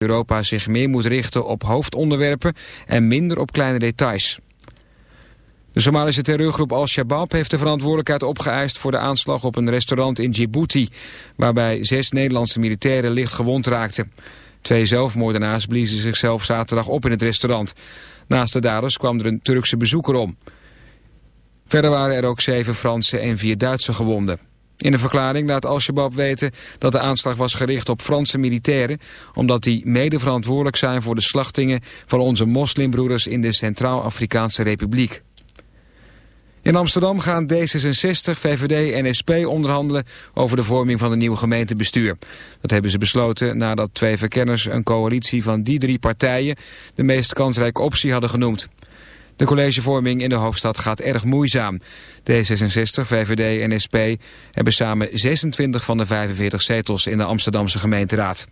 Europa zich meer moet richten op hoofdonderwerpen en minder op kleine details. De Somalische terreurgroep Al-Shabaab heeft de verantwoordelijkheid opgeëist voor de aanslag op een restaurant in Djibouti, waarbij zes Nederlandse militairen licht gewond raakten. Twee zelfmoordenaars bliezen zichzelf zaterdag op in het restaurant. Naast de daders kwam er een Turkse bezoeker om. Verder waren er ook zeven Franse en vier Duitse gewonden. In een verklaring laat Al-Shabaab weten dat de aanslag was gericht op Franse militairen... omdat die mede verantwoordelijk zijn voor de slachtingen van onze moslimbroeders in de Centraal-Afrikaanse Republiek. In Amsterdam gaan D66, VVD en SP onderhandelen over de vorming van een nieuw gemeentebestuur. Dat hebben ze besloten nadat twee verkenners een coalitie van die drie partijen de meest kansrijke optie hadden genoemd. De collegevorming in de hoofdstad gaat erg moeizaam. D66, VVD en SP hebben samen 26 van de 45 zetels in de Amsterdamse gemeenteraad.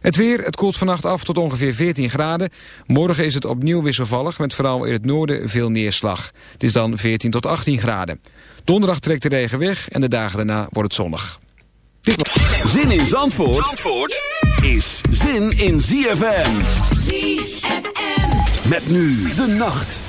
Het weer, het koelt vannacht af tot ongeveer 14 graden. Morgen is het opnieuw wisselvallig met vooral in het noorden veel neerslag. Het is dan 14 tot 18 graden. Donderdag trekt de regen weg en de dagen daarna wordt het zonnig. Zin in Zandvoort, Zandvoort is zin in ZFM. ZFM. Met nu de nacht.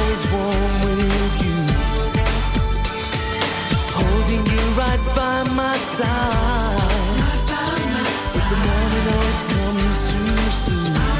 always warm with you. Holding you right by my side. Right by my side. But the morning always comes too soon.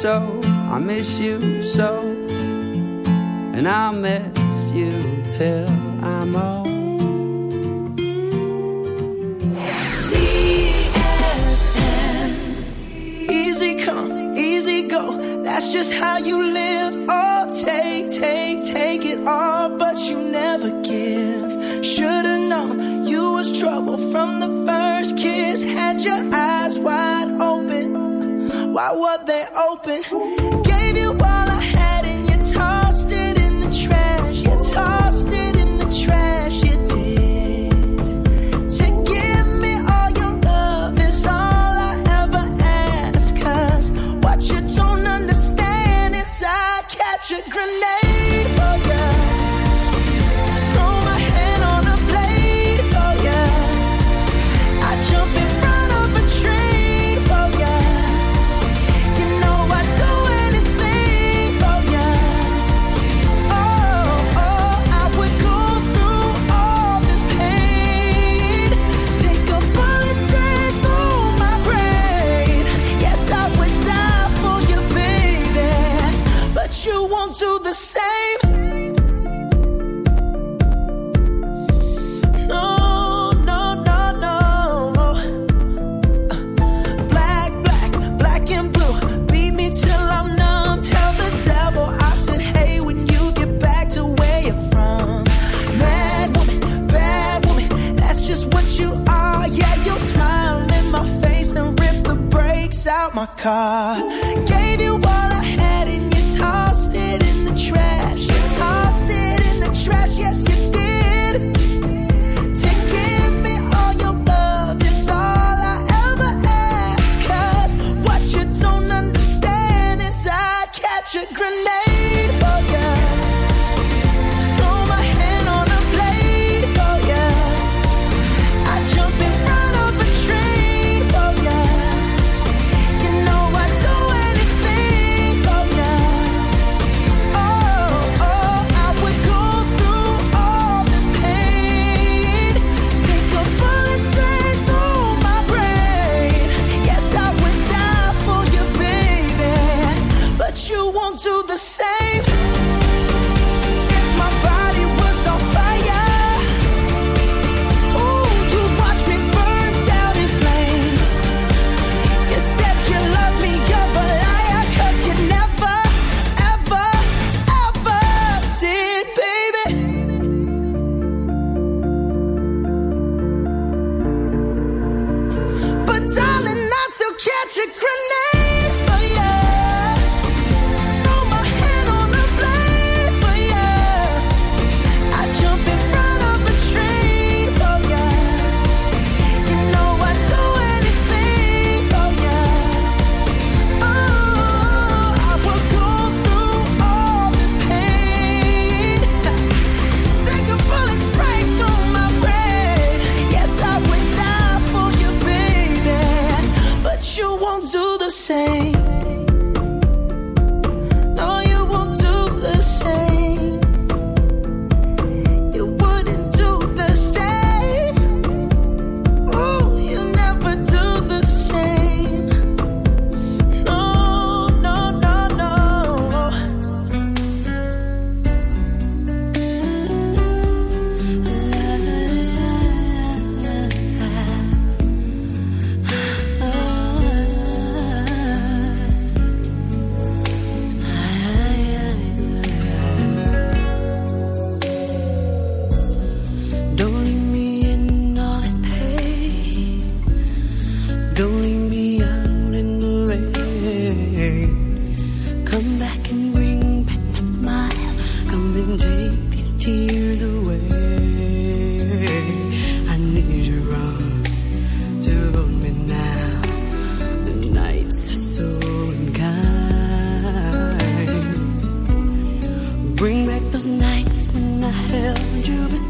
so, I miss you so, and I'll miss you till I'm old. Easy come, easy go. That's just how you live. Oh, take, take, take it all, but you never give. Should've known you was trouble from the first kiss. Had your eyes why were they open?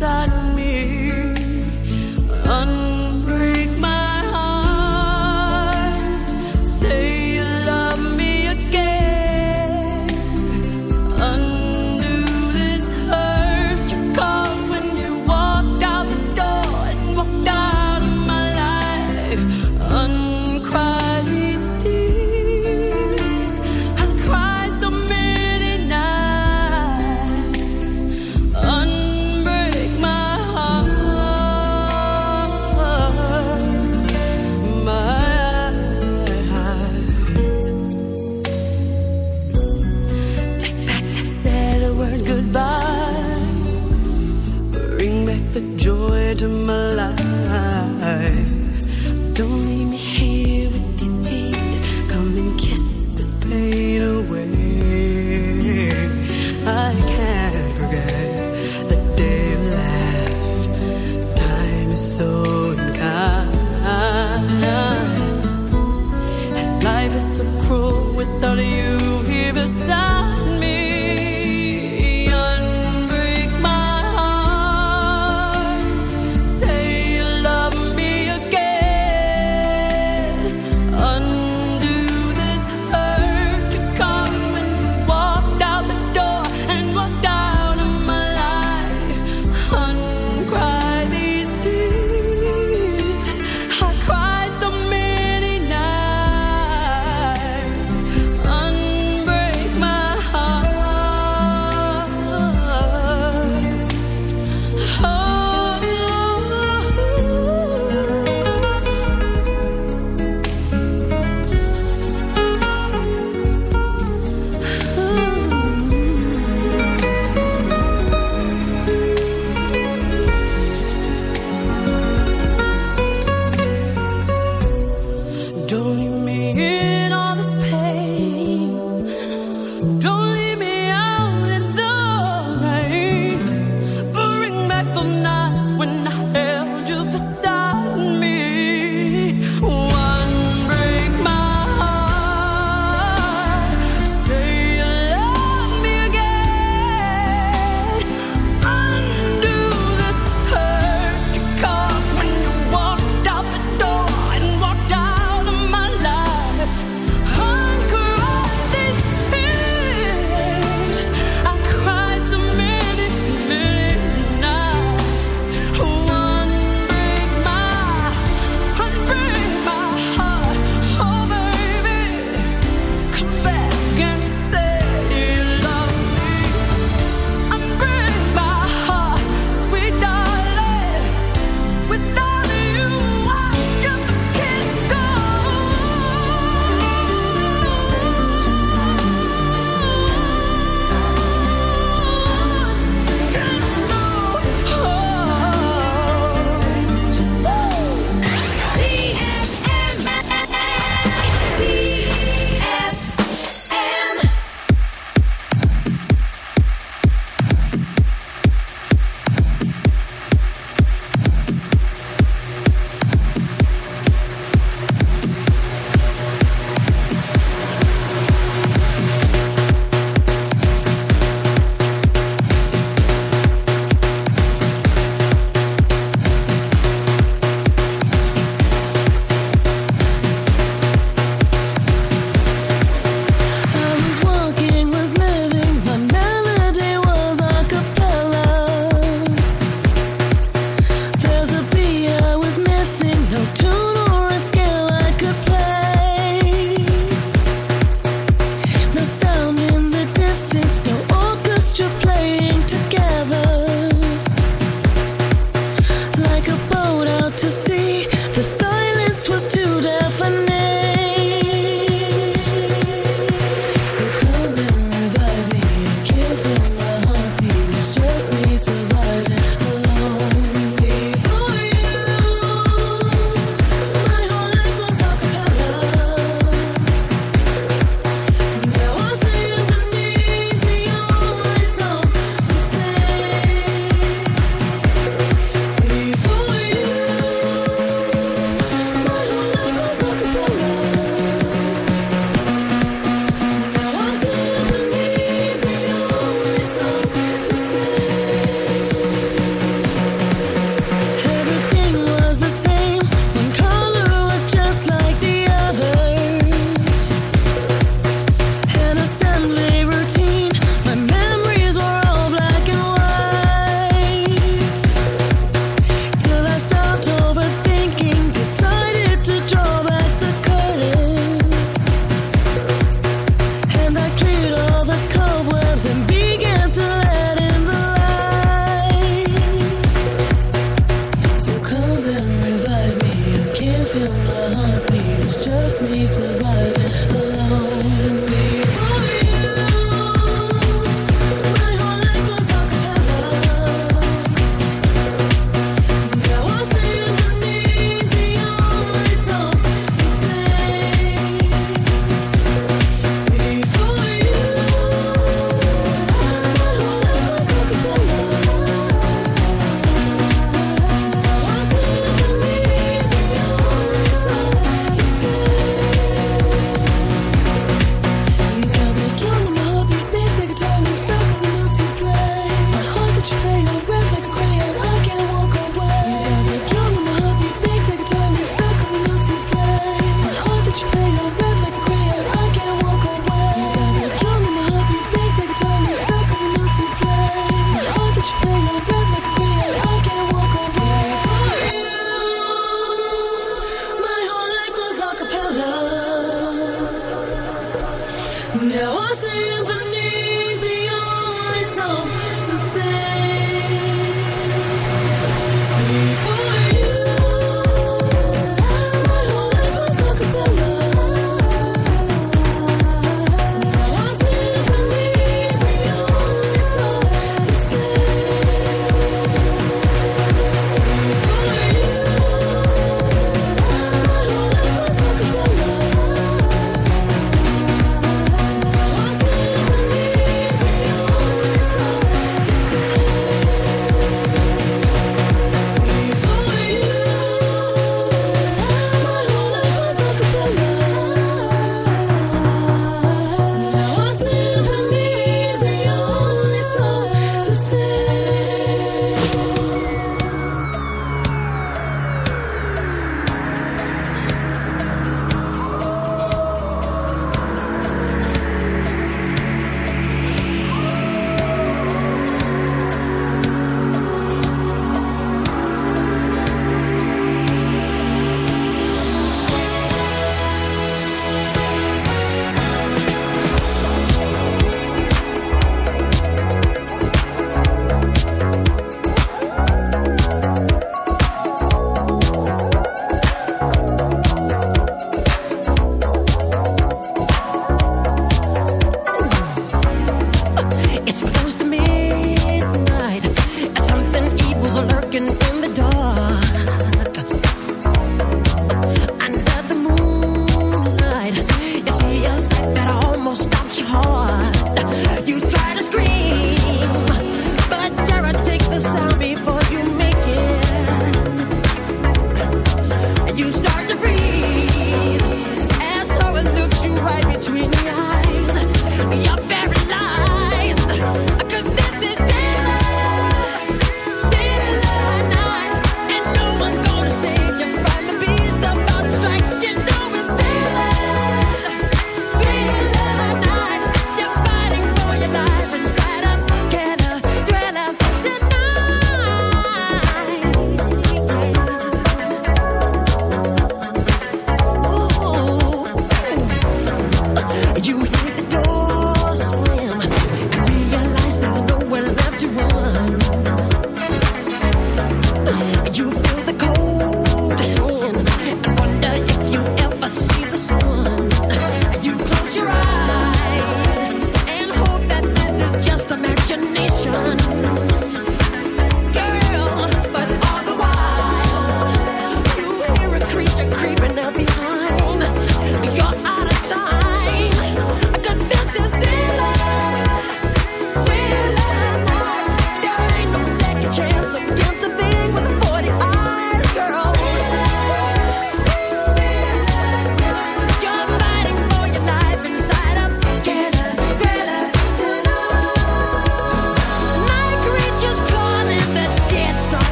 sun.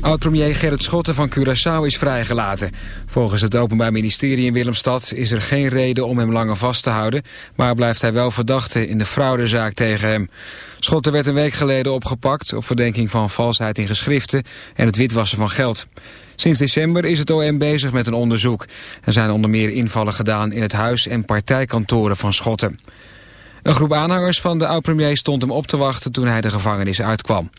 Oud-premier Gerrit Schotten van Curaçao is vrijgelaten. Volgens het Openbaar Ministerie in Willemstad is er geen reden om hem langer vast te houden... maar blijft hij wel verdachte in de fraudezaak tegen hem. Schotten werd een week geleden opgepakt op verdenking van valsheid in geschriften... en het witwassen van geld. Sinds december is het OM bezig met een onderzoek. Er zijn onder meer invallen gedaan in het huis en partijkantoren van Schotten. Een groep aanhangers van de oud-premier stond hem op te wachten toen hij de gevangenis uitkwam.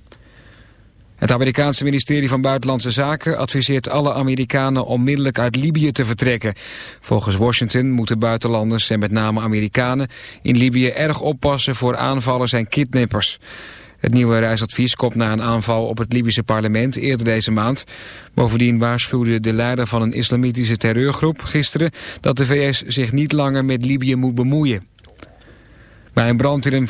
Het Amerikaanse ministerie van Buitenlandse Zaken adviseert alle Amerikanen onmiddellijk uit Libië te vertrekken. Volgens Washington moeten buitenlanders en met name Amerikanen in Libië erg oppassen voor aanvallers en kidnappers. Het nieuwe reisadvies komt na een aanval op het Libische parlement eerder deze maand. Bovendien waarschuwde de leider van een islamitische terreurgroep gisteren dat de VS zich niet langer met Libië moet bemoeien. Bij een brand in een